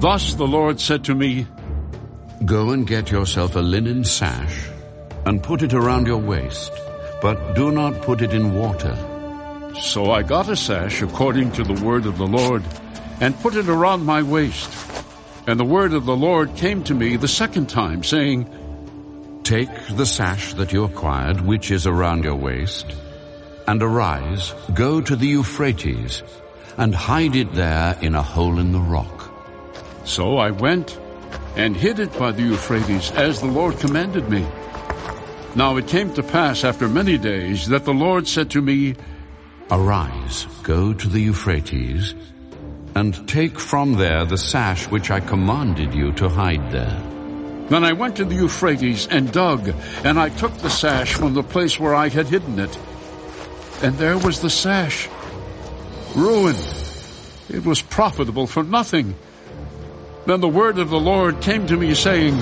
Thus the Lord said to me, Go and get yourself a linen sash and put it around your waist, but do not put it in water. So I got a sash according to the word of the Lord and put it around my waist. And the word of the Lord came to me the second time, saying, Take the sash that you acquired, which is around your waist, and arise, go to the Euphrates, and hide it there in a hole in the rock. So I went and hid it by the Euphrates, as the Lord commanded me. Now it came to pass after many days that the Lord said to me, Arise, go to the Euphrates, and take from there the sash which I commanded you to hide there. Then I went to the Euphrates and dug, and I took the sash from the place where I had hidden it. And there was the sash, ruined. It was profitable for nothing. Then the word of the Lord came to me, saying,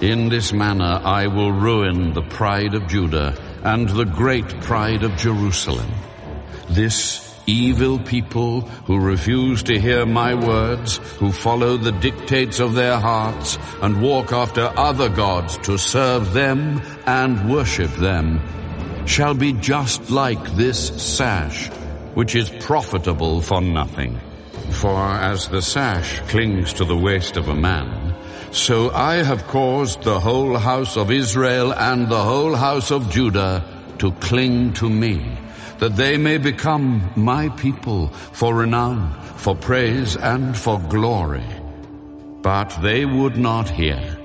In this manner I will ruin the pride of Judah and the great pride of Jerusalem. This evil people who refuse to hear my words, who follow the dictates of their hearts and walk after other gods to serve them and worship them, shall be just like this sash, which is profitable for nothing. For as the sash clings to the waist of a man, so I have caused the whole house of Israel and the whole house of Judah to cling to me, that they may become my people for renown, for praise, and for glory. But they would not hear.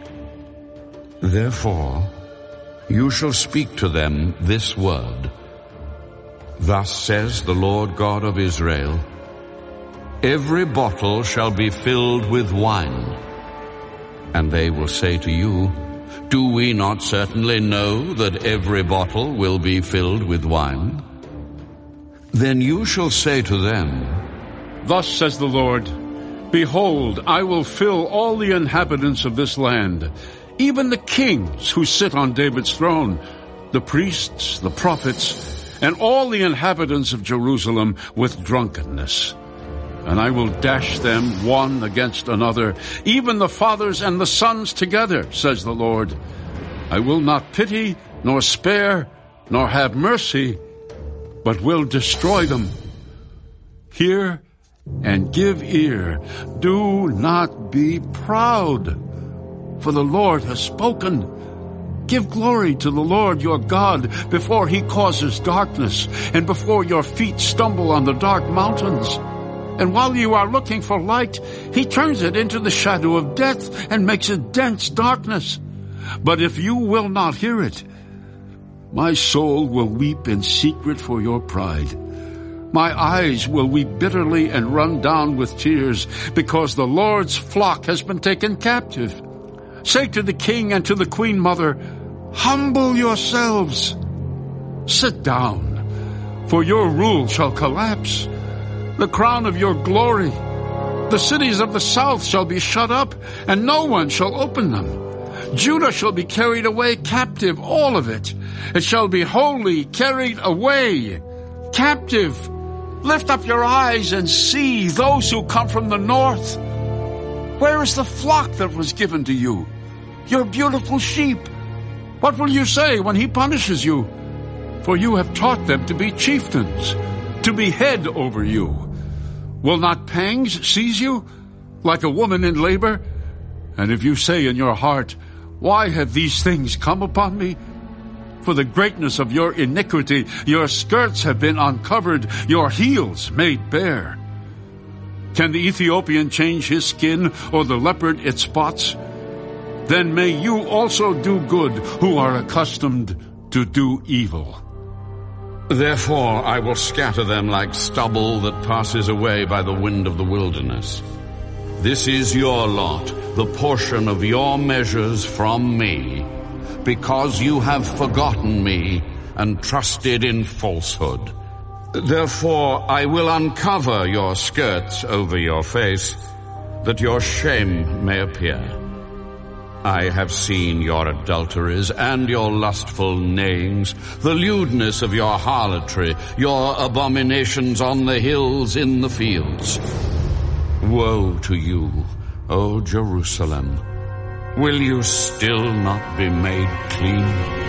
Therefore, you shall speak to them this word. Thus says the Lord God of Israel, Every bottle shall be filled with wine. And they will say to you, Do we not certainly know that every bottle will be filled with wine? Then you shall say to them, Thus says the Lord, Behold, I will fill all the inhabitants of this land, even the kings who sit on David's throne, the priests, the prophets, and all the inhabitants of Jerusalem with drunkenness and I will dash them one against another, even the fathers and the sons together, says the Lord. I will not pity, nor spare, nor have mercy, but will destroy them. Hear and give ear. Do not be proud, for the Lord has spoken. Give glory to the Lord your God before he causes darkness and before your feet stumble on the dark mountains. And while you are looking for light, he turns it into the shadow of death and makes it dense darkness. But if you will not hear it, my soul will weep in secret for your pride. My eyes will weep bitterly and run down with tears because the Lord's flock has been taken captive. Say to the king and to the queen mother, Humble yourselves. Sit down, for your rule shall collapse the crown of your glory. The cities of the south shall be shut up, and no one shall open them. Judah shall be carried away captive, all of it. It shall be wholly carried away captive. Lift up your eyes and see those who come from the north. Where is the flock that was given to you? Your beautiful sheep. What will you say when he punishes you? For you have taught them to be chieftains, to be head over you. Will not pangs seize you like a woman in labor? And if you say in your heart, Why have these things come upon me? For the greatness of your iniquity, your skirts have been uncovered, your heels made bare. Can the Ethiopian change his skin or the leopard its spots? Then may you also do good who are accustomed to do evil. Therefore I will scatter them like stubble that passes away by the wind of the wilderness. This is your lot, the portion of your measures from me, because you have forgotten me and trusted in falsehood. Therefore I will uncover your skirts over your face, that your shame may appear. I have seen your adulteries and your lustful neighings, the lewdness of your harlotry, your abominations on the hills in the fields. Woe to you, O Jerusalem, will you still not be made clean?